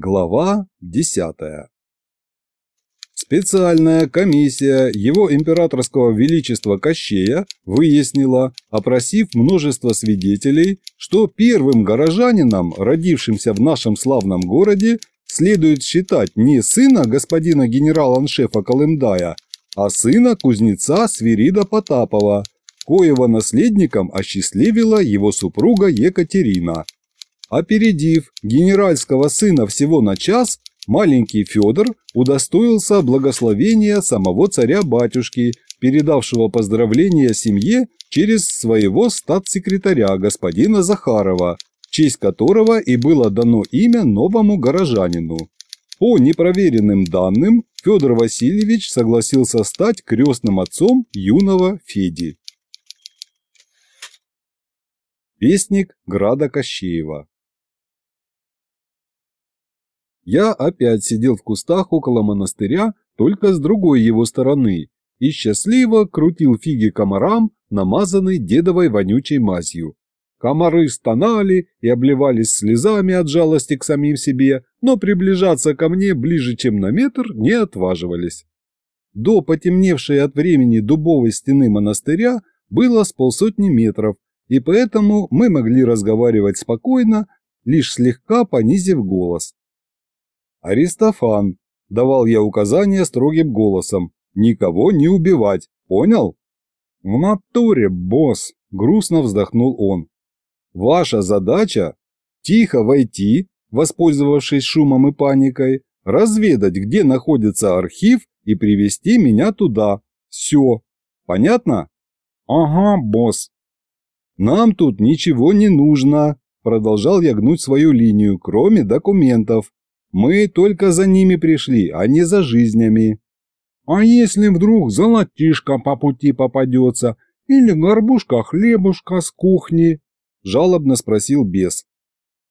Глава 10. Специальная комиссия его императорского величества Кощея выяснила, опросив множество свидетелей, что первым горожанином, родившимся в нашем славном городе, следует считать не сына господина генерал-аншефа Колымдая, а сына кузнеца Свирида Потапова, коего наследником осчастливила его супруга Екатерина – Опередив генеральского сына всего на час, маленький Федор удостоился благословения самого царя-батюшки, передавшего поздравления семье через своего статс-секретаря господина Захарова, честь которого и было дано имя новому горожанину. По непроверенным данным, Федор Васильевич согласился стать крестным отцом юного Феди. Песник Града Кощеева я опять сидел в кустах около монастыря, только с другой его стороны, и счастливо крутил фиги комарам, намазанной дедовой вонючей мазью. Комары стонали и обливались слезами от жалости к самим себе, но приближаться ко мне ближе, чем на метр, не отваживались. До потемневшей от времени дубовой стены монастыря было с полсотни метров, и поэтому мы могли разговаривать спокойно, лишь слегка понизив голос. «Аристофан», – давал я указания строгим голосом, – «никого не убивать, понял?» «В натуре, босс», – грустно вздохнул он. «Ваша задача – тихо войти, воспользовавшись шумом и паникой, разведать, где находится архив и привести меня туда. Все. Понятно?» «Ага, босс». «Нам тут ничего не нужно», – продолжал я гнуть свою линию, кроме документов. Мы только за ними пришли, а не за жизнями. А если вдруг золотишко по пути попадется или горбушка хлебушка с кухни? Жалобно спросил бес.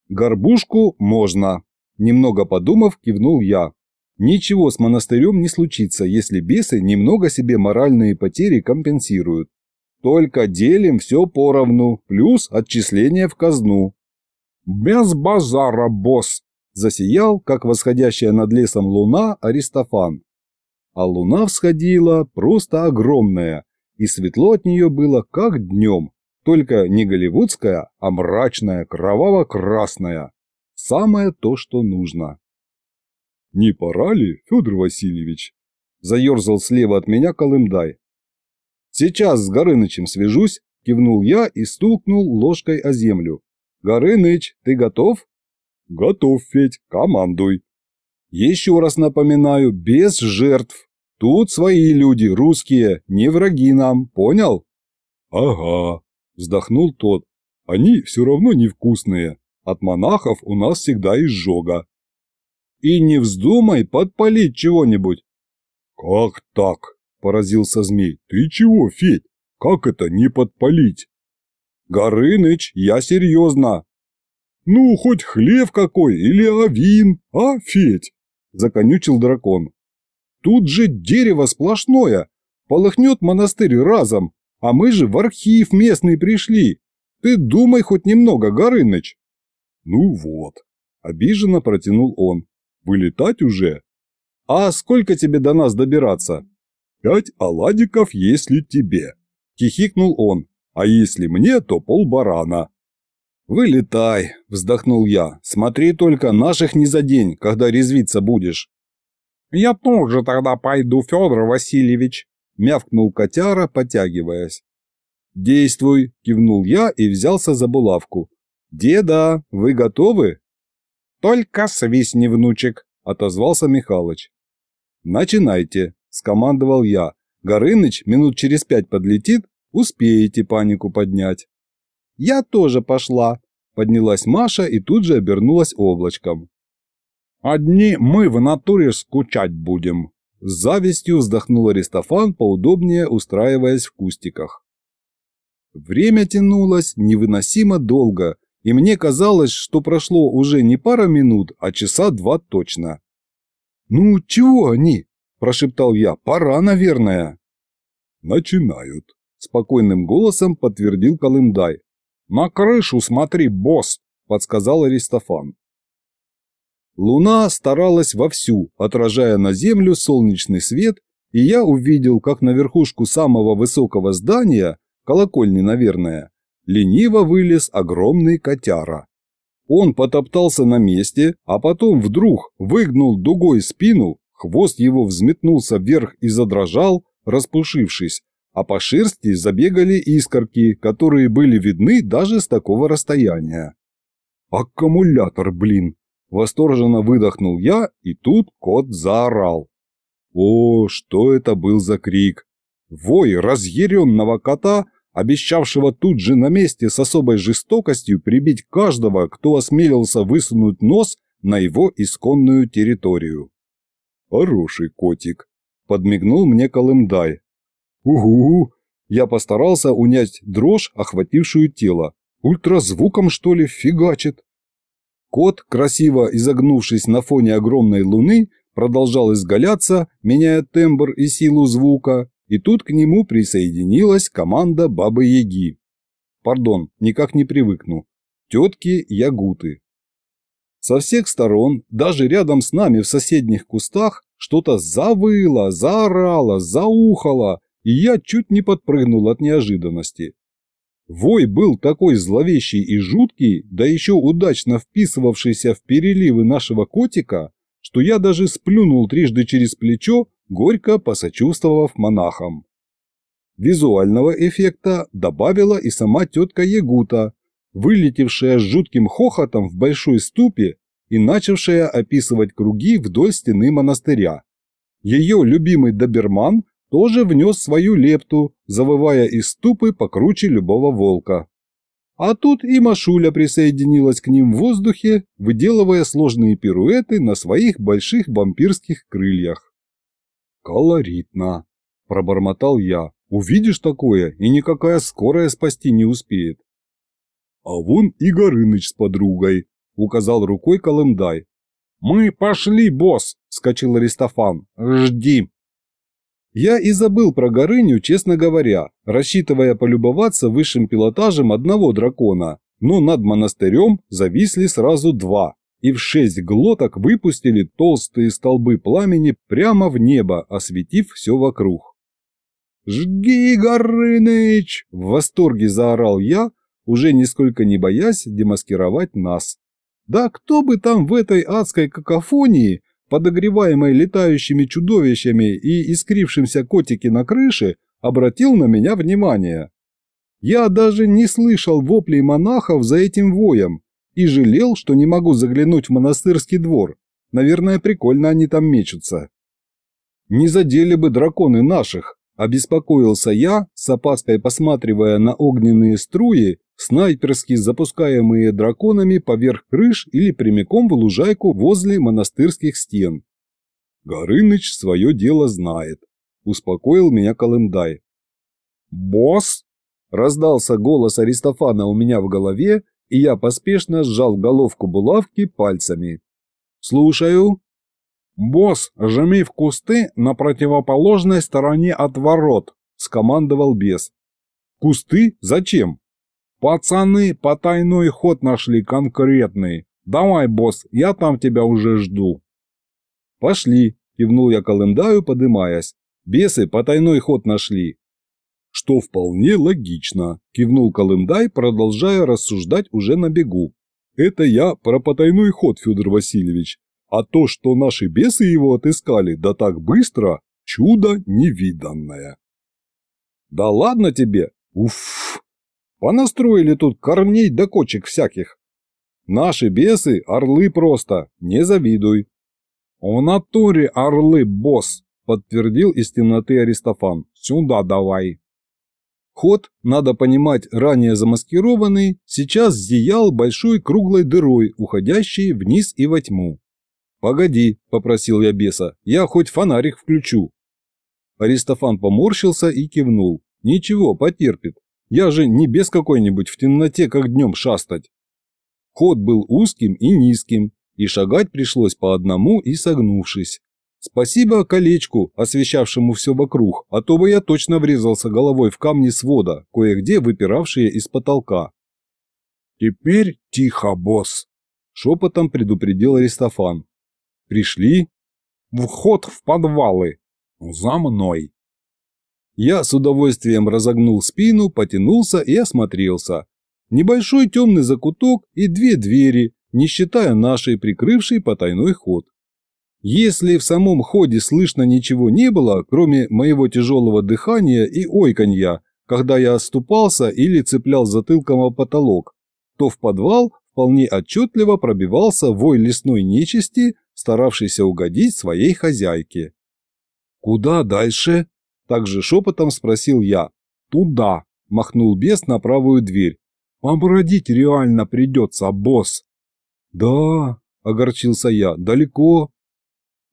Горбушку можно. Немного подумав, кивнул я. Ничего с монастырем не случится, если бесы немного себе моральные потери компенсируют. Только делим все поровну, плюс отчисление в казну. Без базара, босс, засиял, как восходящая над лесом луна, Аристофан. А луна всходила просто огромная, и светло от нее было как днем, только не голливудская, а мрачная, кроваво-красная. Самое то, что нужно. «Не пора ли, Федор Васильевич?» – заерзал слева от меня Колымдай. «Сейчас с Горынычем свяжусь», – кивнул я и стукнул ложкой о землю. «Горыныч, ты готов?» «Готов, Федь, командуй». «Еще раз напоминаю, без жертв. Тут свои люди, русские, не враги нам, понял?» «Ага», – вздохнул тот. «Они все равно невкусные. От монахов у нас всегда изжога». «И не вздумай подпалить чего-нибудь». «Как так?» – поразился змей. «Ты чего, Федь? Как это не подпалить?» «Горыныч, я серьезно. «Ну, хоть хлев какой или авин, а, Федь?» – законючил дракон. «Тут же дерево сплошное, полыхнет монастырь разом, а мы же в архив местный пришли. Ты думай хоть немного, Горыныч». «Ну вот», – обиженно протянул он. «Вылетать уже?» «А сколько тебе до нас добираться?» «Пять оладиков, если тебе», – хихикнул он. «А если мне, то полбарана». «Вылетай», – вздохнул я. «Смотри только, наших не задень, когда резвиться будешь». «Я тоже тогда пойду, Федор Васильевич», – мявкнул котяра, потягиваясь. «Действуй», – кивнул я и взялся за булавку. «Деда, вы готовы?» «Только свистни, внучек», – отозвался Михалыч. «Начинайте», – скомандовал я. «Горыныч минут через пять подлетит, успеете панику поднять». «Я тоже пошла», – поднялась Маша и тут же обернулась облачком. «Одни мы в натуре скучать будем», – с завистью вздохнул Аристофан, поудобнее устраиваясь в кустиках. Время тянулось невыносимо долго, и мне казалось, что прошло уже не пара минут, а часа два точно. «Ну, чего они?» – прошептал я. «Пора, наверное». «Начинают», – спокойным голосом подтвердил Колымдай. «На крышу смотри, босс!» – подсказал Аристофан. Луна старалась вовсю, отражая на землю солнечный свет, и я увидел, как на верхушку самого высокого здания, колокольни, наверное, лениво вылез огромный котяра. Он потоптался на месте, а потом вдруг выгнул дугой спину, хвост его взметнулся вверх и задрожал, распушившись, а по шерсти забегали искорки, которые были видны даже с такого расстояния. «Аккумулятор, блин!» – восторженно выдохнул я, и тут кот заорал. О, что это был за крик! Вой разъяренного кота – обещавшего тут же на месте с особой жестокостью прибить каждого, кто осмелился высунуть нос на его исконную территорию. «Хороший котик», – подмигнул мне Колымдай. «Угу!» Я постарался унять дрожь, охватившую тело. Ультразвуком, что ли, фигачит? Кот, красиво изогнувшись на фоне огромной луны, продолжал изгаляться, меняя тембр и силу звука, и тут к нему присоединилась команда Бабы-Яги. Пардон, никак не привыкну. Тетки Ягуты. Со всех сторон, даже рядом с нами в соседних кустах, что-то завыло, заорало, заухало, и я чуть не подпрыгнул от неожиданности. Вой был такой зловещий и жуткий, да еще удачно вписывавшийся в переливы нашего котика, что я даже сплюнул трижды через плечо, горько посочувствовав монахам. Визуального эффекта добавила и сама тетка Ягута, вылетевшая с жутким хохотом в большой ступе и начавшая описывать круги вдоль стены монастыря. Ее любимый доберман тоже внес свою лепту, завывая из ступы покруче любого волка. А тут и Машуля присоединилась к ним в воздухе, выделывая сложные пируэты на своих больших вампирских крыльях. «Колоритно», – пробормотал я. «Увидишь такое, и никакая скорая спасти не успеет». «А вон и Горыныч с подругой», – указал рукой Колымдай. «Мы пошли, босс!» – вскочил Аристофан. «Жди!» Я и забыл про Горыню, честно говоря, рассчитывая полюбоваться высшим пилотажем одного дракона, но над монастырем зависли сразу два, и в шесть глоток выпустили толстые столбы пламени прямо в небо, осветив все вокруг. «Жги, Горыныч!» – в восторге заорал я, уже нисколько не боясь демаскировать нас. Да кто бы там в этой адской какофонии, подогреваемой летающими чудовищами и искрившимся котики на крыше, обратил на меня внимание. Я даже не слышал воплей монахов за этим воем, и жалел, что не могу заглянуть в монастырский двор. Наверное, прикольно они там мечутся. Не задели бы драконы наших, обеспокоился я, с опаской посматривая на огненные струи, снайперски запускаемые драконами поверх крыш или прямиком в лужайку возле монастырских стен. Горыныч свое дело знает, успокоил меня Колымдай. «Босс!» – раздался голос Аристофана у меня в голове, и я поспешно сжал головку булавки пальцами. «Слушаю». «Босс, жми в кусты на противоположной стороне от ворот», – скомандовал бес. «Кусты? Зачем?» «Пацаны, потайной ход нашли конкретный. Давай, босс, я там тебя уже жду». «Пошли», – кивнул я Колымдаю, подымаясь. «Бесы потайной ход нашли что вполне логично, кивнул Колымдай, продолжая рассуждать уже на бегу. Это я про потайной ход, Федор Васильевич. А то, что наши бесы его отыскали, да так быстро, чудо невиданное. Да ладно тебе, уф, понастроили тут корней да кочек всяких. Наши бесы – орлы просто, не завидуй. В натуре орлы, босс, подтвердил из темноты Аристофан. Сюда давай. Ход, надо понимать, ранее замаскированный, сейчас зиял большой круглой дырой, уходящей вниз и во тьму. «Погоди», – попросил я беса, – «я хоть фонарик включу». Аристофан поморщился и кивнул. «Ничего, потерпит. Я же не без какой-нибудь в темноте, как днем шастать». Ход был узким и низким, и шагать пришлось по одному и согнувшись. Спасибо колечку, освещавшему все вокруг, а то бы я точно врезался головой в камни свода, кое-где выпиравшие из потолка. «Теперь тихо, босс», – шепотом предупредил Аристофан. Пришли. Вход в подвалы. За мной. Я с удовольствием разогнул спину, потянулся и осмотрелся. Небольшой темный закуток и две двери, не считая нашей, прикрывшей потайной ход. Если в самом ходе слышно ничего не было, кроме моего тяжелого дыхания и ойканья, когда я оступался или цеплял затылком о потолок, то в подвал вполне отчетливо пробивался вой лесной нечисти, старавшийся угодить своей хозяйке. «Куда дальше?» – также шепотом спросил я. «Туда», – махнул бес на правую дверь. «Побродить реально придется, босс». «Да», – огорчился я, – «далеко».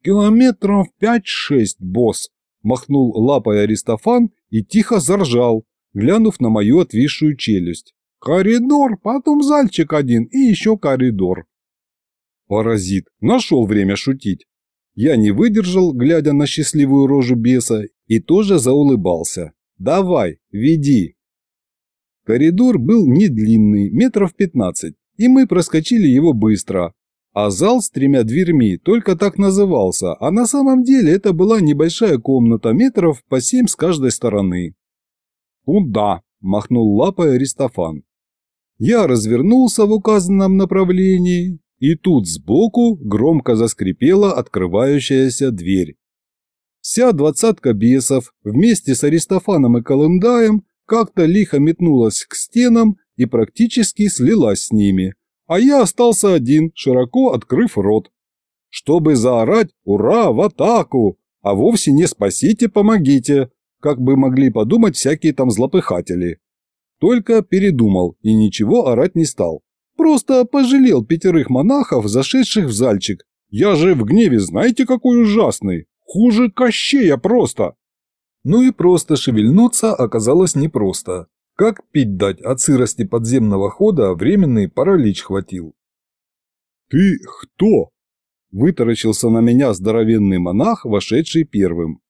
«Километров пять-шесть, босс», – махнул лапой Аристофан и тихо заржал, глянув на мою отвисшую челюсть. «Коридор, потом зальчик один и еще коридор». Паразит, нашел время шутить. Я не выдержал, глядя на счастливую рожу беса, и тоже заулыбался. «Давай, веди». Коридор был не длинный, метров пятнадцать, и мы проскочили его быстро. А зал с тремя дверьми только так назывался, а на самом деле это была небольшая комната метров по семь с каждой стороны. «Куда?» – махнул лапой Аристофан. Я развернулся в указанном направлении, и тут сбоку громко заскрипела открывающаяся дверь. Вся двадцатка бесов вместе с Аристофаном и Колымдаем как-то лихо метнулась к стенам и практически слилась с ними, а я остался один, широко открыв рот. Чтобы заорать «Ура! В атаку!», а вовсе не «Спасите, помогите!», как бы могли подумать всякие там злопыхатели. Только передумал и ничего орать не стал. Просто пожалел пятерых монахов, зашедших в зальчик. Я же в гневе знаете какой ужасный. Хуже Кощея просто. Ну и просто шевельнуться оказалось непросто. Как пить дать от сырости подземного хода временный паралич хватил. «Ты кто?» Вытаращился на меня здоровенный монах, вошедший первым.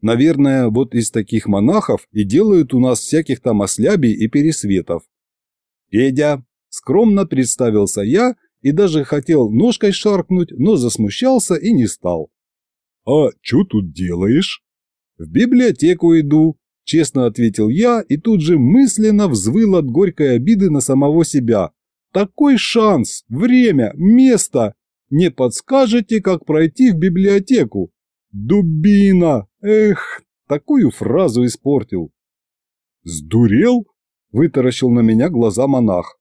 Наверное, вот из таких монахов и делают у нас всяких там ослябий и пересветов. «Федя!» – скромно представился я и даже хотел ножкой шаркнуть, но засмущался и не стал. «А что тут делаешь?» «В библиотеку иду», – честно ответил я и тут же мысленно взвыл от горькой обиды на самого себя. «Такой шанс, время, место! Не подскажете, как пройти в библиотеку?» «Дубина! Эх, такую фразу испортил!» «Сдурел?» – вытаращил на меня глаза монах.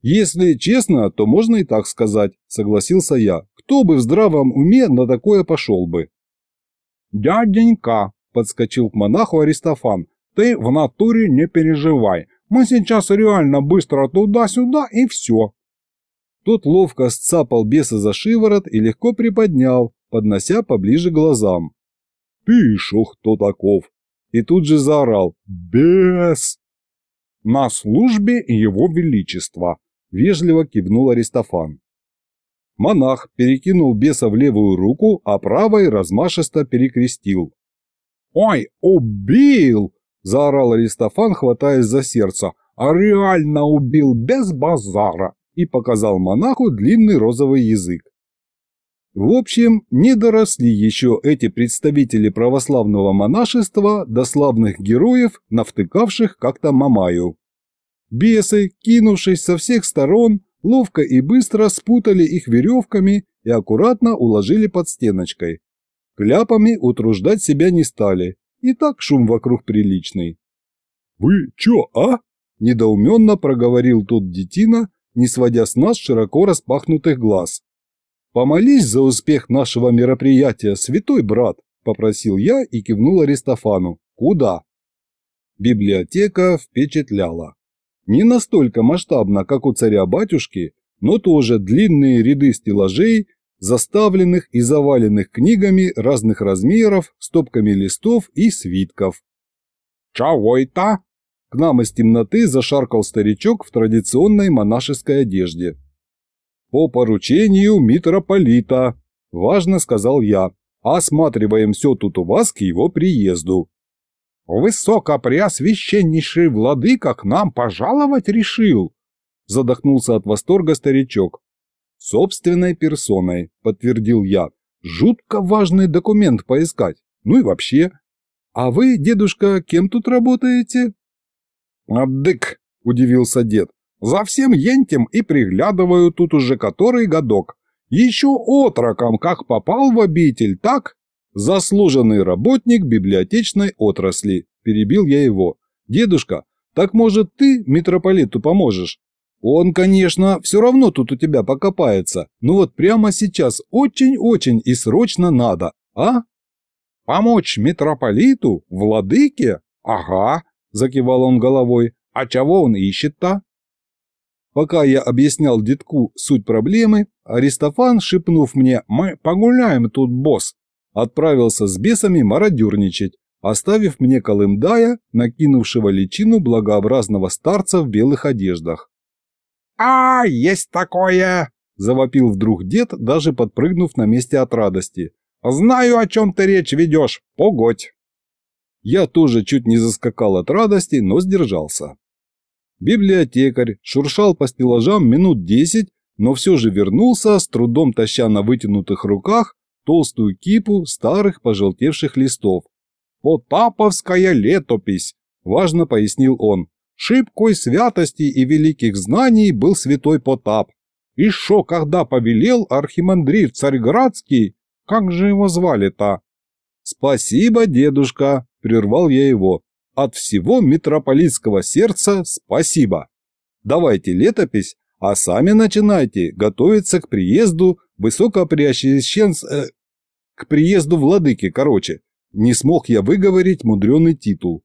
«Если честно, то можно и так сказать», – согласился я. «Кто бы в здравом уме на такое пошел бы?» «Дяденька», – подскочил к монаху Аристофан, – «ты в натуре не переживай. Мы сейчас реально быстро туда-сюда и все». Тот ловко сцапал беса за шиворот и легко приподнял, поднося поближе глазам. «Ты шо кто таков?» И тут же заорал «Бес!» «На службе его величества!» – вежливо кивнул Аристофан. Монах перекинул беса в левую руку, а правой размашисто перекрестил. «Ой, убил!» – заорал Аристофан, хватаясь за сердце. «А реально убил без базара!» и показал монаху длинный розовый язык. В общем, не доросли еще эти представители православного монашества до славных героев, навтыкавших как-то Мамаю. Бесы, кинувшись со всех сторон, ловко и быстро спутали их веревками и аккуратно уложили под стеночкой. Кляпами утруждать себя не стали, и так шум вокруг приличный. «Вы чё, а?» – недоуменно проговорил тот детина, не сводя с нас широко распахнутых глаз. «Помолись за успех нашего мероприятия, святой брат», – попросил я и кивнул Аристофану. «Куда?» Библиотека впечатляла. Не настолько масштабно, как у царя-батюшки, но тоже длинные ряды стеллажей, заставленных и заваленных книгами разных размеров, стопками листов и свитков. «Чего это?» К нам из темноты зашаркал старичок в традиционной монашеской одежде. «По поручению митрополита», – важно сказал я. «Осматриваем все тут у вас к его приезду». «Высокопреосвященнейший владыка к нам пожаловать решил!» – задохнулся от восторга старичок. «Собственной персоной», – подтвердил я. Жутко важный документ поискать. Ну и вообще. А вы, дедушка, кем тут работаете? «Адык!» – удивился дед. «За всем ентем и приглядываю тут уже который годок. Еще отроком, как попал в обитель, так?» «Заслуженный работник библиотечной отрасли», – перебил я его. «Дедушка, так может ты митрополиту поможешь? Он, конечно, все равно тут у тебя покопается, но вот прямо сейчас очень-очень и срочно надо, а?» «Помочь митрополиту? Владыке? Ага, – закивал он головой. «А чего он ищет-то?» Пока я объяснял детку суть проблемы, Аристофан, шепнув мне «Мы погуляем тут, босс», отправился с бесами мародерничать, оставив мне Колымдая, накинувшего личину благообразного старца в белых одеждах. «А, есть такое!» – завопил вдруг дед, даже подпрыгнув на месте от радости. «Знаю, о чем ты речь ведешь. Погодь!» Я тоже чуть не заскакал от радости, но сдержался. Библиотекарь шуршал по стеллажам минут десять, но все же вернулся, с трудом таща на вытянутых руках толстую кипу старых пожелтевших листов. «Потаповская летопись», – важно пояснил он. «Шибкой святости и великих знаний был святой Потап. И шо, когда повелел архимандрит Царьградский, как же его звали-то?» «Спасибо, дедушка», – прервал я его. «От всего митрополитского сердца спасибо. Давайте летопись, а сами начинайте готовиться к приезду высокопреосвященц... Э, к приезду владыки, короче. Не смог я выговорить мудреный титул.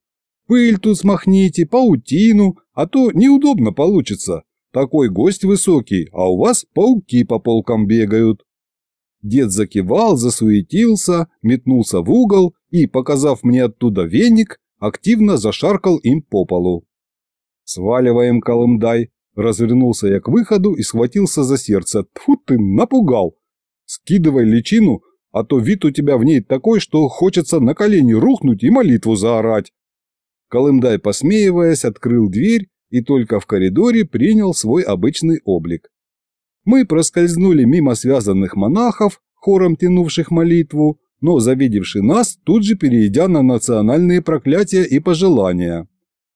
Пыль тут смахните, паутину, а то неудобно получится. Такой гость высокий, а у вас пауки по полкам бегают. Дед закивал, засуетился, метнулся в угол и, показав мне оттуда веник, активно зашаркал им по полу. «Сваливаем, Колымдай!» Развернулся я к выходу и схватился за сердце. Тьфу ты, напугал! Скидывай личину, а то вид у тебя в ней такой, что хочется на колени рухнуть и молитву заорать. Колымдай, посмеиваясь, открыл дверь и только в коридоре принял свой обычный облик. Мы проскользнули мимо связанных монахов, хором тянувших молитву, но завидевший нас, тут же перейдя на национальные проклятия и пожелания.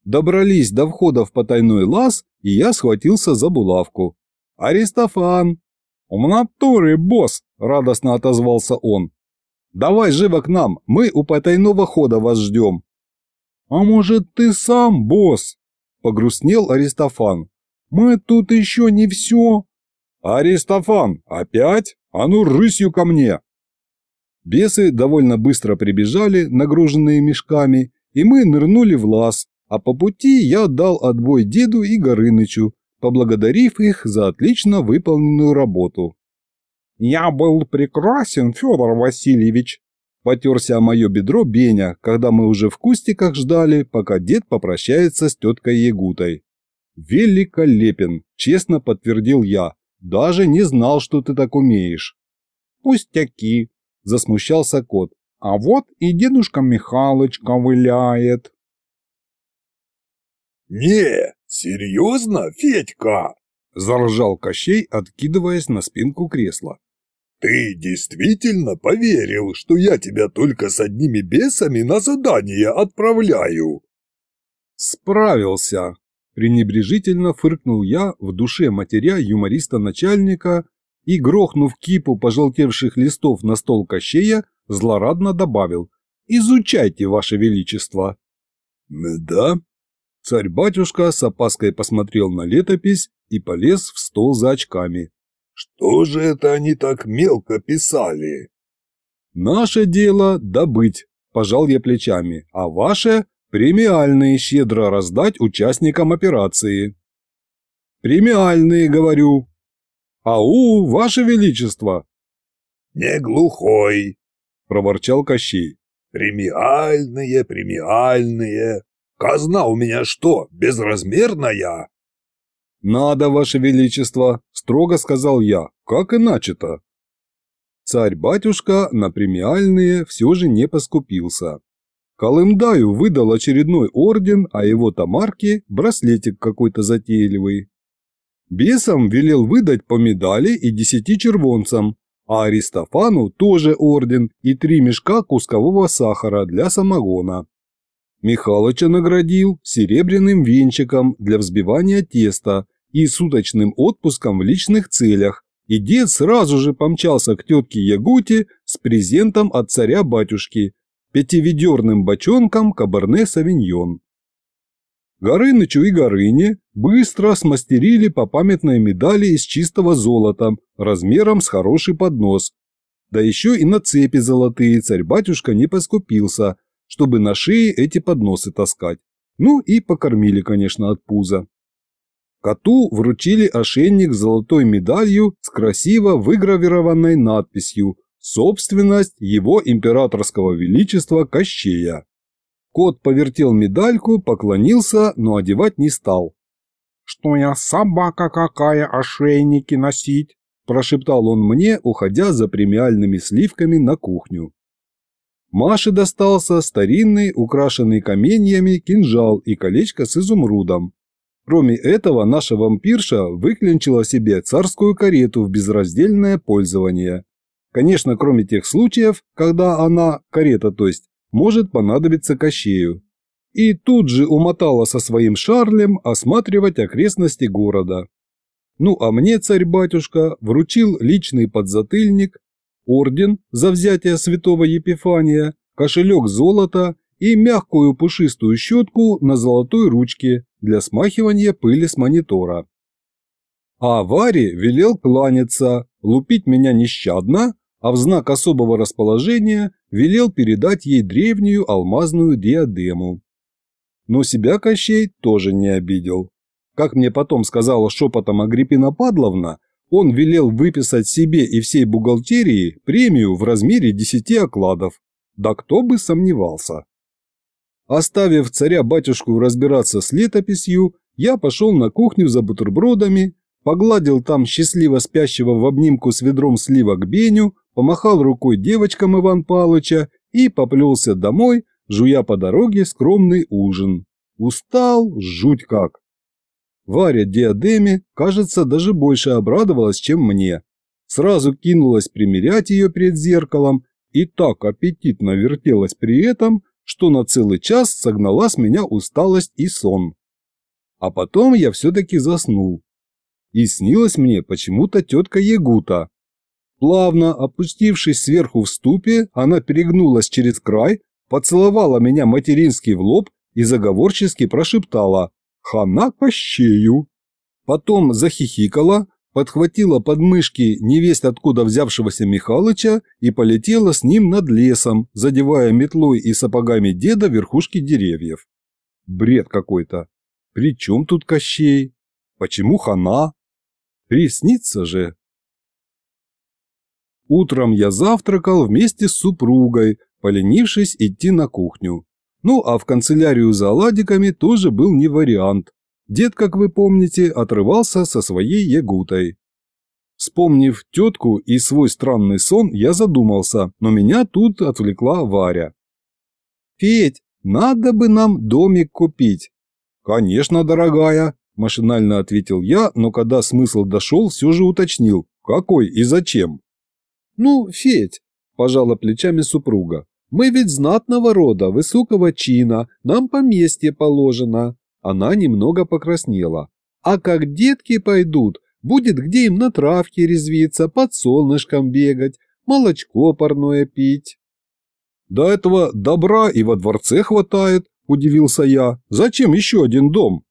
Добрались до входа в потайной лаз, и я схватился за булавку. «Аристофан!» «В натуре, босс!» – радостно отозвался он. «Давай живо к нам, мы у потайного хода вас ждем». «А может, ты сам, босс?» – погрустнел Аристофан. «Мы тут еще не все». «Аристофан, опять? А ну рысью ко мне!» Бесы довольно быстро прибежали, нагруженные мешками, и мы нырнули в лаз, а по пути я дал отбой деду и Горынычу, поблагодарив их за отлично выполненную работу. «Я был прекрасен, Федор Васильевич», – потерся о мое бедро Беня, когда мы уже в кустиках ждали, пока дед попрощается с теткой Ягутой. «Великолепен», – честно подтвердил я, – «даже не знал, что ты так умеешь». «Пустяки», – засмущался кот, – «а вот и дедушка Михалыч ковыляет». «Не, серьезно, Федька?» – заржал Кощей, откидываясь на спинку кресла. «Ты действительно поверил, что я тебя только с одними бесами на задание отправляю?» «Справился!» – пренебрежительно фыркнул я в душе матеря юмориста-начальника и, грохнув кипу пожелтевших листов на стол Кощея, злорадно добавил «Изучайте, Ваше Величество!» «Да?» Царь-батюшка с опаской посмотрел на летопись и полез в стол за очками. «Что же это они так мелко писали?» «Наше дело – добыть», – пожал я плечами, «а ваше – премиальные щедро раздать участникам операции». «Премиальные, говорю». «Ау, ваше величество!» «Не глухой», – проворчал Кощей. «Премиальные, премиальные. Казна у меня что, безразмерная?» «Надо, Ваше Величество», – строго сказал я, – «как иначе-то?» Царь-батюшка на премиальные все же не поскупился. Колымдаю выдал очередной орден, а его Тамарке – браслетик какой-то затейливый. Бесам велел выдать по медали и десяти червонцам, а Аристофану тоже орден и три мешка кускового сахара для самогона. Михалыча наградил серебряным венчиком для взбивания теста и суточным отпуском в личных целях, и дед сразу же помчался к тетке Ягуте с презентом от царя-батюшки, пятиведерным бочонком кабарне-савиньон. Горынычу и Горыне быстро смастерили по памятной медали из чистого золота размером с хороший поднос. Да еще и на цепи золотые царь-батюшка не поскупился, чтобы на шее эти подносы таскать. Ну и покормили, конечно, от пуза. Коту вручили ошейник с золотой медалью с красиво выгравированной надписью «Собственность его императорского величества Кощея». Кот повертел медальку, поклонился, но одевать не стал. «Что я собака какая ошейники носить?» – прошептал он мне, уходя за премиальными сливками на кухню. Маше достался старинный, украшенный каменьями, кинжал и колечко с изумрудом. Кроме этого, наша вампирша выклинчила себе царскую карету в безраздельное пользование. Конечно, кроме тех случаев, когда она, карета то есть, может понадобиться Кощею. И тут же умотала со своим Шарлем осматривать окрестности города. Ну а мне царь-батюшка вручил личный подзатыльник, орден за взятие святого Епифания, кошелек золота и мягкую пушистую щетку на золотой ручке для смахивания пыли с монитора. А Варе велел кланяться, лупить меня нещадно, а в знак особого расположения велел передать ей древнюю алмазную диадему. Но себя Кощей тоже не обидел. Как мне потом сказала шепотом Агриппина Падловна, он велел выписать себе и всей бухгалтерии премию в размере 10 окладов. Да кто бы сомневался. Оставив царя-батюшку разбираться с летописью, я пошел на кухню за бутербродами, погладил там счастливо спящего в обнимку с ведром сливок Беню, помахал рукой девочкам Иван Павловича и поплелся домой, жуя по дороге скромный ужин. Устал, жуть как. Варя диадеме, кажется, даже больше обрадовалась, чем мне. Сразу кинулась примерять ее перед зеркалом и так аппетитно вертелась при этом, что на целый час согнала с меня усталость и сон. А потом я все-таки заснул. И снилась мне почему-то тетка Ягута. Плавно опустившись сверху в ступе, она перегнулась через край, поцеловала меня материнский в лоб и заговорчески прошептала «Хана Кощею». Потом захихикала, подхватила подмышки невесть откуда взявшегося Михалыча и полетела с ним над лесом, задевая метлой и сапогами деда верхушки деревьев. Бред какой-то. При чем тут Кощей? Почему хана? Приснится же. Утром я завтракал вместе с супругой, поленившись идти на кухню. Ну а в канцелярию за оладиками тоже был не вариант. Дед, как вы помните, отрывался со своей ягутой. Вспомнив тетку и свой странный сон, я задумался, но меня тут отвлекла Варя. «Федь, надо бы нам домик купить». «Конечно, дорогая», – машинально ответил я, но когда смысл дошел, все же уточнил, какой и зачем. «Ну, Федь», – пожала плечами супруга, – «мы ведь знатного рода, высокого чина, нам поместье положено. Она немного покраснела. А как детки пойдут, будет где им на травке резвиться, под солнышком бегать, молочко парное пить. До этого добра и во дворце хватает, удивился я. Зачем еще один дом?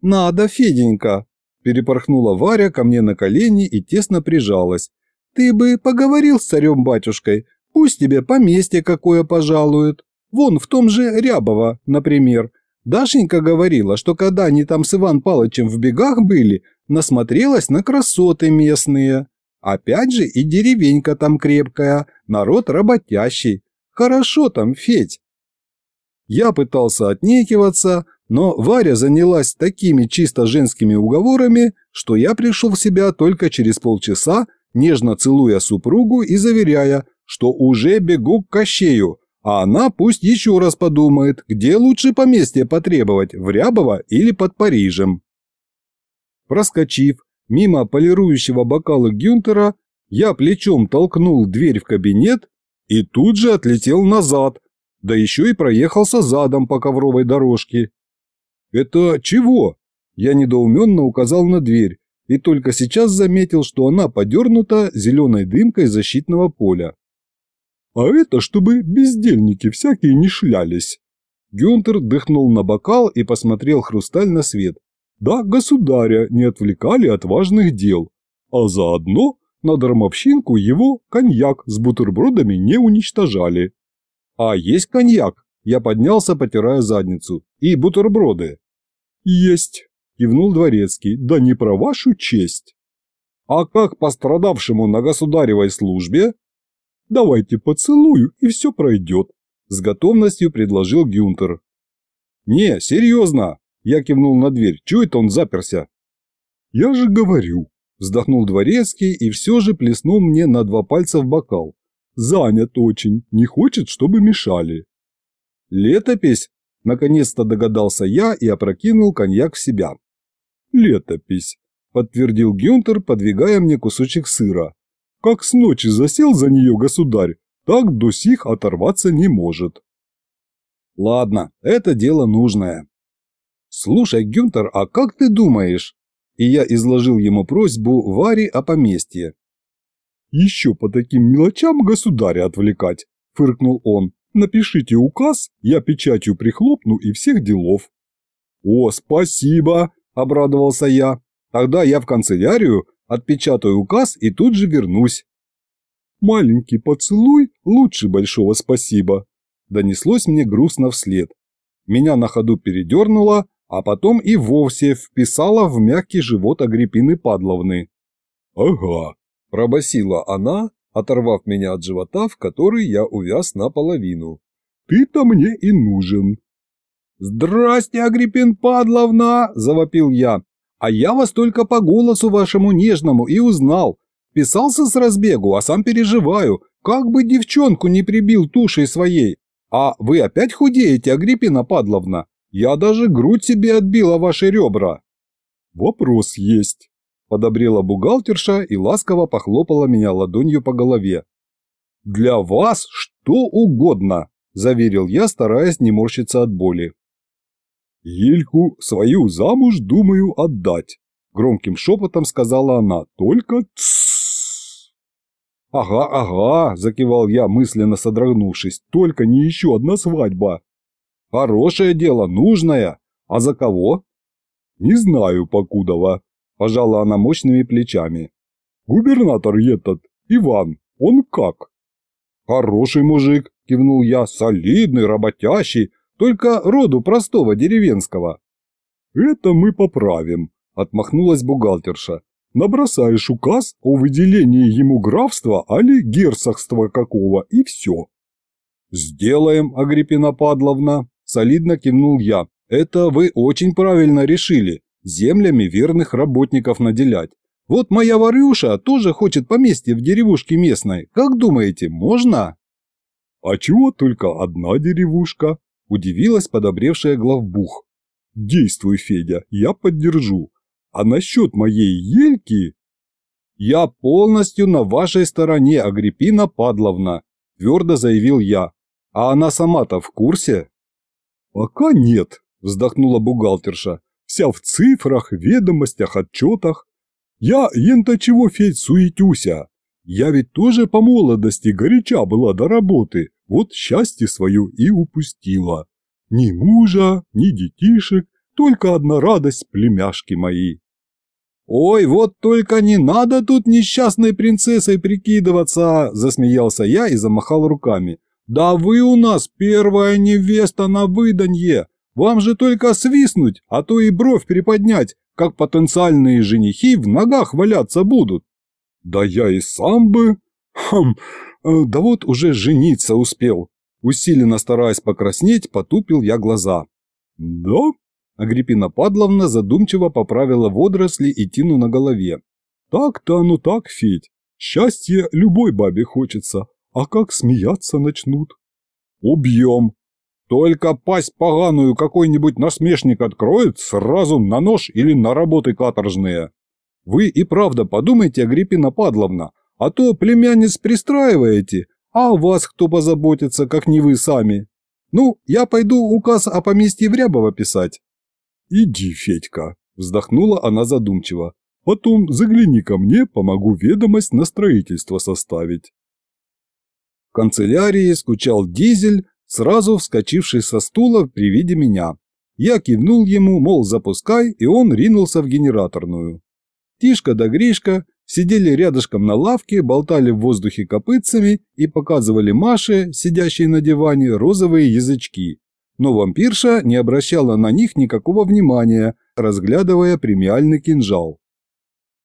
Надо, Феденька, перепорхнула Варя ко мне на колени и тесно прижалась. Ты бы поговорил с царем-батюшкой, пусть тебе поместье какое пожалуют. Вон в том же Рябово, например, Дашенька говорила, что когда они там с Иван Палычем в бегах были, насмотрелась на красоты местные. Опять же и деревенька там крепкая, народ работящий. Хорошо там, Федь. Я пытался отнекиваться, но Варя занялась такими чисто женскими уговорами, что я пришел в себя только через полчаса, нежно целуя супругу и заверяя, что уже бегу к Кощею, а она пусть еще раз подумает, где лучше поместье потребовать, в Рябово или под Парижем. Проскочив мимо полирующего бокала Гюнтера, Я плечом толкнул дверь в кабинет и тут же отлетел назад, да еще и проехался задом по ковровой дорожке. «Это чего?» Я недоуменно указал на дверь и только сейчас заметил, что она подернута зеленой дымкой защитного поля. «А это чтобы бездельники всякие не шлялись». Гюнтер дыхнул на бокал и посмотрел хрусталь на свет. «Да, государя не отвлекали от важных дел, а заодно на дармовщинку его коньяк с бутербродами не уничтожали. «А есть коньяк?» Я поднялся, потирая задницу. «И бутерброды?» «Есть», – кивнул дворецкий, – «да не про вашу честь». «А как пострадавшему на государевой службе?» «Давайте поцелую, и все пройдет», – с готовностью предложил Гюнтер. «Не, серьезно!» – я кивнул на дверь. «Чего это он заперся?» «Я же говорю, Вздохнул дворецкий и все же плеснул мне на два пальца в бокал. Занят очень, не хочет, чтобы мешали. Летопись? Наконец-то догадался я и опрокинул коньяк в себя. Летопись, подтвердил Гюнтер, подвигая мне кусочек сыра. Как с ночи засел за нее государь, так до сих оторваться не может. Ладно, это дело нужное. Слушай, Гюнтер, а как ты думаешь, и я изложил ему просьбу Варе о поместье. «Еще по таким мелочам государя отвлекать», – фыркнул он. «Напишите указ, я печатью прихлопну и всех делов». «О, спасибо!» – обрадовался я. «Тогда я в канцелярию, отпечатаю указ и тут же вернусь». «Маленький поцелуй лучше большого спасибо», – донеслось мне грустно вслед. Меня на ходу передернуло, а потом и вовсе вписала в мягкий живот Агриппины Падловны. «Ага», – пробасила она, оторвав меня от живота, в который я увяз наполовину. «Ты-то мне и нужен». «Здрасте, Агриппин Падловна!» – завопил я. «А я вас только по голосу вашему нежному и узнал. Писался с разбегу, а сам переживаю, как бы девчонку не прибил тушей своей. А вы опять худеете, Агриппина Падловна? Я даже грудь себе отбила ваши ребра. Вопрос есть. Подобрела бухгалтерша и ласково похлопала меня ладонью по голове. «Для вас что угодно», – заверил я, стараясь не морщиться от боли. «Ельку свою замуж думаю отдать», – громким шепотом сказала она, – «только тссс». «Ага, ага», – закивал я, мысленно содрогнувшись, – «только не еще одна свадьба». Хорошее дело, нужное. А за кого? Не знаю, покудова. Пожала она мощными плечами. Губернатор этот, Иван, он как? Хороший мужик, кивнул я, солидный, работящий, только роду простого деревенского. Это мы поправим, отмахнулась бухгалтерша. Набросаешь указ о выделении ему графства али герцогства какого и все. Сделаем, Агриппина Падловна, Солидно кивнул я. Это вы очень правильно решили. Землями верных работников наделять. Вот моя Варюша тоже хочет поместье в деревушке местной. Как думаете, можно? А чего только одна деревушка? Удивилась подобревшая главбух. Действуй, Федя, я поддержу. А насчет моей ельки... Я полностью на вашей стороне, Агриппина Падловна, твердо заявил я. А она сама-то в курсе? «Пока нет», – вздохнула бухгалтерша. «Вся в цифрах, ведомостях, отчетах. Я ента чего, Федь, суетюся. Я ведь тоже по молодости горяча была до работы, вот счастье свое и упустила. Ни мужа, ни детишек, только одна радость племяшки мои». «Ой, вот только не надо тут несчастной принцессой прикидываться!» – засмеялся я и замахал руками. «Да вы у нас первая невеста на выданье! Вам же только свистнуть, а то и бровь приподнять, как потенциальные женихи в ногах валяться будут!» «Да я и сам бы...» «Хм, да вот уже жениться успел!» Усиленно стараясь покраснеть, потупил я глаза. «Да?» Агриппина Падловна задумчиво поправила водоросли и тину на голове. «Так-то оно так, Федь. Счастье любой бабе хочется, а как смеяться начнут? Убьем. Только пасть поганую какой-нибудь насмешник откроет сразу на нож или на работы каторжные. Вы и правда подумайте, Агриппина Падловна, А то племянниц пристраиваете, а о вас кто позаботится, как не вы сами? Ну, я пойду указ о поместье в Рябово писать». «Иди, Федька», – вздохнула она задумчиво. «Потом загляни ко мне, помогу ведомость на строительство составить». В канцелярии скучал дизель, сразу вскочивший со стула при виде меня. Я кивнул ему, мол, запускай, и он ринулся в генераторную. Тишка да Гришка сидели рядышком на лавке, болтали в воздухе копытцами и показывали Маше, сидящей на диване, розовые язычки. Но вампирша не обращала на них никакого внимания, разглядывая премиальный кинжал.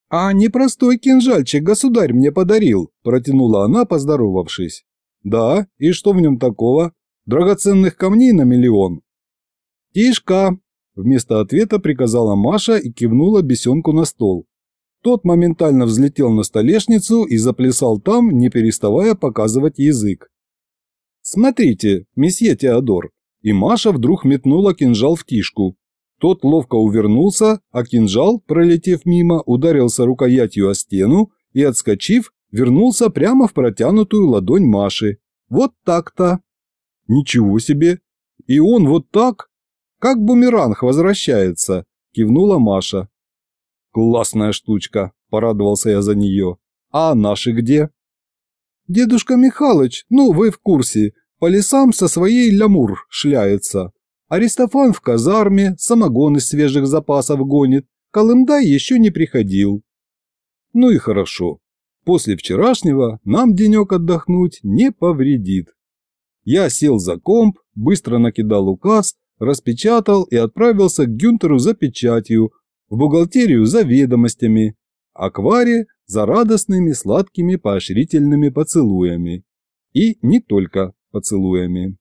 «А непростой кинжальчик государь мне подарил», – протянула она, поздоровавшись. «Да, и что в нем такого? Драгоценных камней на миллион?» «Тишка!» – вместо ответа приказала Маша и кивнула бесенку на стол. Тот моментально взлетел на столешницу и заплясал там, не переставая показывать язык. «Смотрите, месье Теодор!» И Маша вдруг метнула кинжал в тишку. Тот ловко увернулся, а кинжал, пролетев мимо, ударился рукоятью о стену и, отскочив, вернулся прямо в протянутую ладонь Маши. Вот так-то. Ничего себе! И он вот так? Как бумеранг возвращается, кивнула Маша. «Классная штучка», – порадовался я за нее. «А наши где?» «Дедушка Михалыч, ну вы в курсе, по лесам со своей лямур шляется. Аристофан в казарме, самогон из свежих запасов гонит, Колымдай еще не приходил». «Ну и хорошо. После вчерашнего нам денек отдохнуть не повредит». Я сел за комп, быстро накидал указ, распечатал и отправился к Гюнтеру за печатью, в бухгалтерию за ведомостями, а Кваре за радостными сладкими поощрительными поцелуями. И не только поцелуями.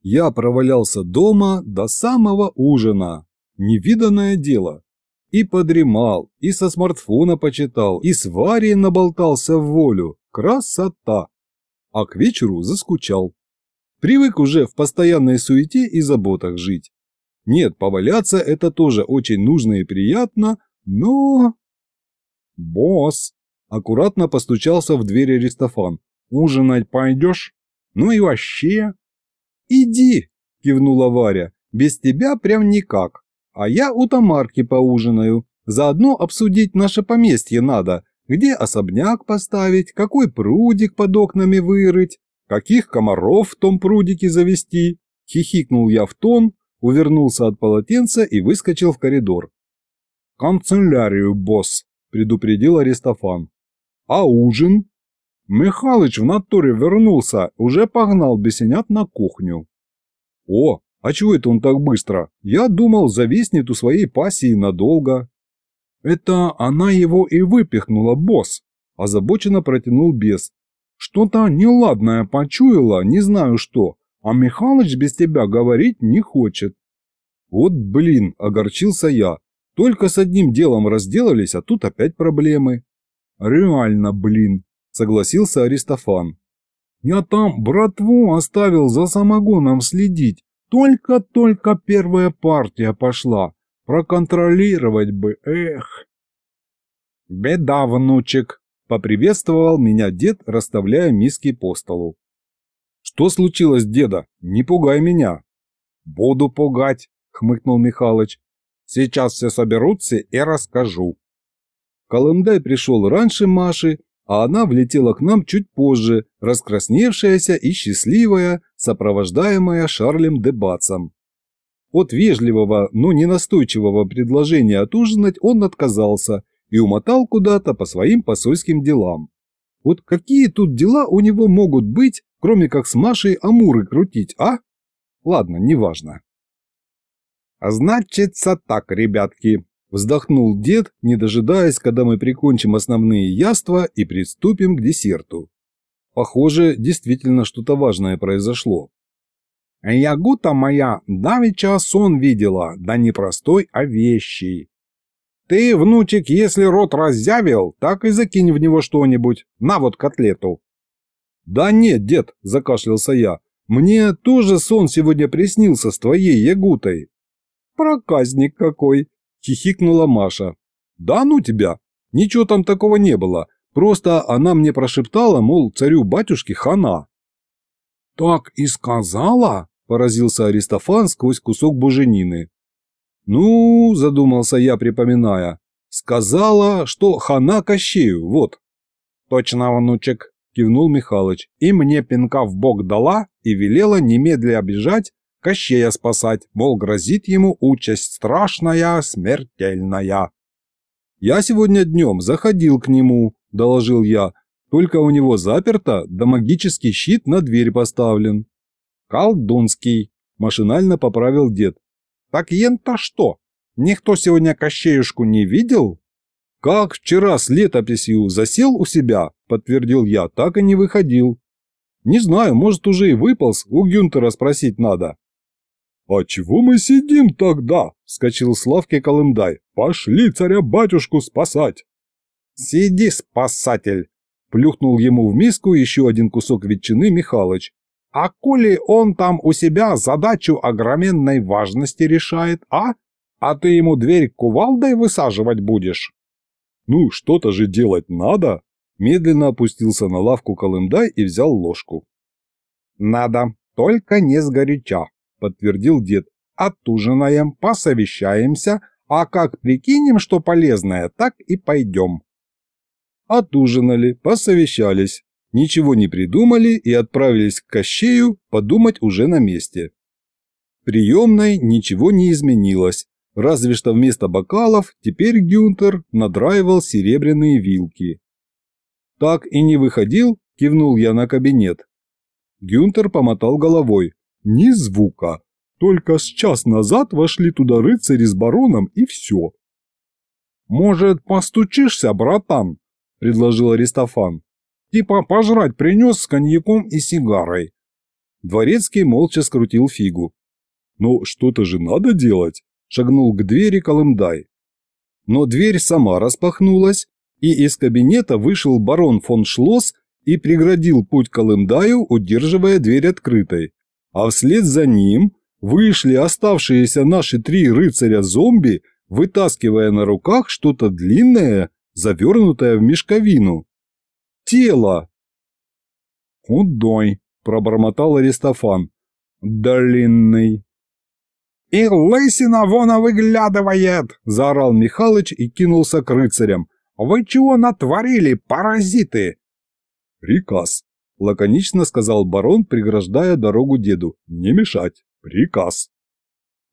Я провалялся дома до самого ужина. Невиданное дело. И подремал, и со смартфона почитал, и с Варей наболтался в волю. Красота! А к вечеру заскучал. Привык уже в постоянной суете и заботах жить. Нет, поваляться это тоже очень нужно и приятно, но... «Босс!» – аккуратно постучался в дверь Аристофан. «Ужинать пойдешь? Ну и вообще...» «Иди!» – кивнула Варя. «Без тебя прям никак. А я у Тамарки поужинаю. Заодно обсудить наше поместье надо. Где особняк поставить, какой прудик под окнами вырыть, каких комаров в том прудике завести». Хихикнул я в тон, увернулся от полотенца и выскочил в коридор. «Канцелярию, босс», – предупредил Аристофан. «А ужин?» Михалыч в натуре вернулся, уже погнал бесенят на кухню. «О, а чего это он так быстро? Я думал, зависнет у своей пассии надолго». «Это она его и выпихнула, босс», – озабоченно протянул бес. «Что-то неладное почуяла, не знаю что, а Михалыч без тебя говорить не хочет. Вот блин, огорчился я. Только с одним делом разделались, а тут опять проблемы. Реально, блин, согласился Аристофан. Я там братву оставил за самогоном следить. Только-только первая партия пошла. Проконтролировать бы, эх. Беда, внучек, поприветствовал меня дед, расставляя миски по столу. «Что случилось, деда? Не пугай меня!» «Буду пугать!» – хмыкнул Михалыч. «Сейчас все соберутся и расскажу». Колымдай пришел раньше Маши, а она влетела к нам чуть позже, раскрасневшаяся и счастливая, сопровождаемая Шарлем де Бацом. От вежливого, но не настойчивого предложения отужинать он отказался и умотал куда-то по своим посольским делам. Вот какие тут дела у него могут быть, кроме как с Машей амуры крутить, а? Ладно, неважно. А значится так, ребятки, вздохнул дед, не дожидаясь, когда мы прикончим основные яства и приступим к десерту. Похоже, действительно что-то важное произошло. Ягута моя давеча сон видела, да не простой, а вещий. Ты, внучек, если рот разъявил, так и закинь в него что-нибудь. На вот котлету. Да нет, дед, закашлялся я. Мне тоже сон сегодня приснился с твоей ягутой. Проказник какой, хихикнула Маша. Да ну тебя. Ничего там такого не было, просто она мне прошептала, мол, царю-батюшке хана. «Так и сказала?» – поразился Аристофан сквозь кусок буженины. «Ну, – задумался я, припоминая, – сказала, что хана Кощею, вот». «Точно, внучек», – кивнул Михалыч, – «и мне пинка в бок дала и велела немедля обижать, Кощея спасать, мол, грозит ему участь страшная, смертельная». «Я сегодня днем заходил к нему», – доложил я, – «только у него заперто, да магический щит на дверь поставлен». «Колдунский», – машинально поправил дед. «Так ен-то что? Никто сегодня Кощеюшку не видел?» «Как вчера с летописью засел у себя», – подтвердил я, – так и не выходил. «Не знаю, может, уже и выполз, у Гюнтера спросить надо». «А чего мы сидим тогда?» – вскочил с лавки Колымдай. «Пошли царя-батюшку спасать!» «Сиди, спасатель!» – плюхнул ему в миску еще один кусок ветчины Михалыч. «А коли он там у себя задачу огроменной важности решает, а? А ты ему дверь кувалдой высаживать будешь?» «Ну, что-то же делать надо!» Медленно опустился на лавку Колымдай и взял ложку. «Надо, только не сгоряча», – подтвердил дед. «Отужинаем, посовещаемся, а как прикинем, что полезное, так и пойдем». Отужинали, посовещались, ничего не придумали и отправились к Кощею подумать уже на месте. Приемной ничего не изменилось, разве что вместо бокалов теперь Гюнтер надраивал серебряные вилки. Так и не выходил, кивнул я на кабинет. Гюнтер помотал головой. Ни звука. Только с час назад вошли туда рыцари с бароном и все. «Может, постучишься, братан?» – предложил Аристофан. «Типа пожрать принес с коньяком и сигарой». Дворецкий молча скрутил фигу. «Но что-то же надо делать!» – шагнул к двери Колымдай. Но дверь сама распахнулась, и из кабинета вышел барон фон Шлосс и преградил путь Колымдаю, удерживая дверь открытой. А вслед за ним вышли оставшиеся наши три рыцаря-зомби, вытаскивая на руках что-то длинное, завернутое в мешковину. Тело! «Худой», – пробормотал Аристофан. «Длинный». «И лысина вон выглядывает!» – заорал Михалыч и кинулся к рыцарям. «Вы чего натворили, паразиты?» «Приказ», – лаконично сказал барон, преграждая дорогу деду. «Не мешать. Приказ».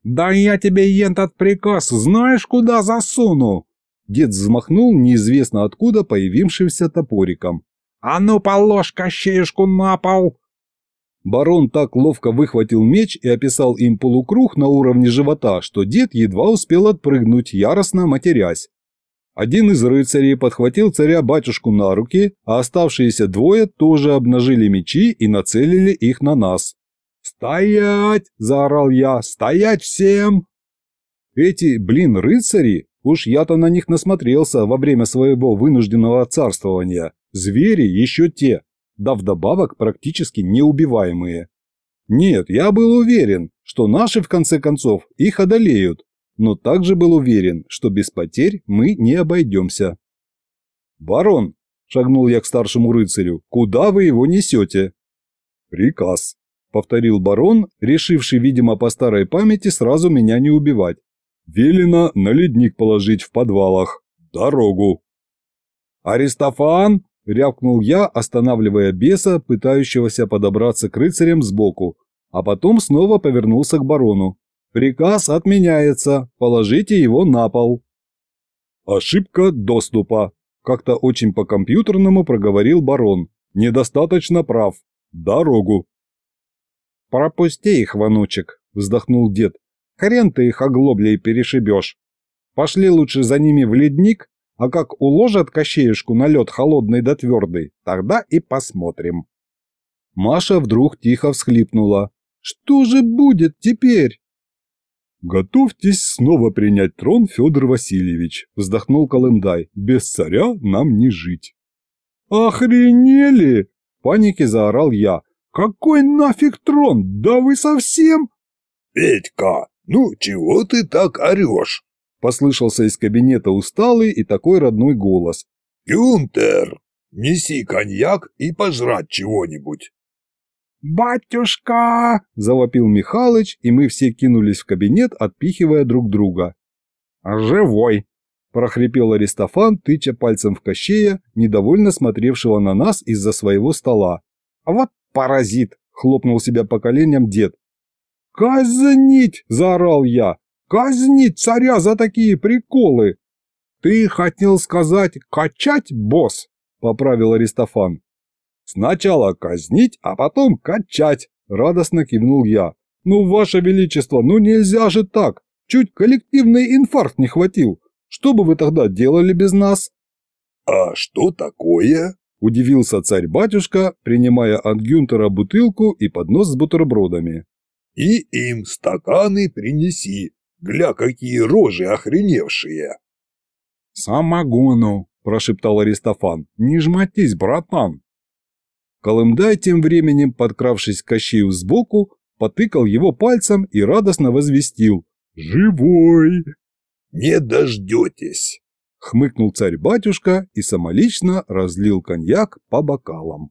«Да я тебе, ентот приказ, знаешь, куда засуну?» Дед взмахнул неизвестно откуда появившимся топориком. «А ну, положь кощеюшку на пол!» Барон так ловко выхватил меч и описал им полукруг на уровне живота, что дед едва успел отпрыгнуть, яростно матерясь. Один из рыцарей подхватил царя-батюшку на руки, а оставшиеся двое тоже обнажили мечи и нацелили их на нас. «Стоять!» – заорал я. «Стоять всем!» Эти, блин, рыцари, уж я-то на них насмотрелся во время своего вынужденного царствования. Звери еще те, да вдобавок практически неубиваемые. Нет, я был уверен, что наши в конце концов их одолеют, но также был уверен, что без потерь мы не обойдемся. «Барон!» – шагнул я к старшему рыцарю. «Куда вы его несете?» «Приказ», – повторил барон, решивший, видимо, по старой памяти сразу меня не убивать. «Велено на ледник положить в подвалах. Дорогу!» «Аристофан!» – рявкнул я, останавливая беса, пытающегося подобраться к рыцарям сбоку, а потом снова повернулся к барону. Приказ отменяется. Положите его на пол. Ошибка доступа. Как-то очень по-компьютерному проговорил барон. Недостаточно прав. Дорогу. Пропусти их, внучек, вздохнул дед. Хрен ты их оглоблей перешибешь. Пошли лучше за ними в ледник, а как уложат кощеюшку на лед холодный да твердый, тогда и посмотрим. Маша вдруг тихо всхлипнула. Что же будет теперь? «Готовьтесь снова принять трон, Федор Васильевич», – вздохнул Колымдай. «Без царя нам не жить». «Охренели!» – в панике заорал я. «Какой нафиг трон? Да вы совсем...» «Петька, ну чего ты так орешь?» – Послышался из кабинета усталый и такой родной голос. «Гюнтер, неси коньяк и пожрать чего-нибудь». «Батюшка!» – завопил Михалыч, и мы все кинулись в кабинет, отпихивая друг друга. «Живой!» – прохрипел Аристофан, тыча пальцем в Кощея, недовольно смотревшего на нас из-за своего стола. «А вот паразит!» – хлопнул себя по коленям дед. «Казнить!» – заорал я. Казнить царя за такие приколы!» «Ты хотел сказать «качать, босс», — поправил Аристофан. «Сначала казнить, а потом качать», — радостно кивнул я. «Ну, ваше величество, ну нельзя же так! Чуть коллективный инфаркт не хватил. Что бы вы тогда делали без нас?» «А что такое?» – удивился царь-батюшка, принимая от Гюнтера бутылку и поднос с бутербродами. «И им стаканы принеси, Гля, какие рожи охреневшие!» «Самогону!» – прошептал Аристофан. «Не жмотись, братан!» Колымдай тем временем, подкравшись к Кащею сбоку, потыкал его пальцем и радостно возвестил. «Живой!» «Не дождетесь!» – хмыкнул царь-батюшка и самолично разлил коньяк по бокалам.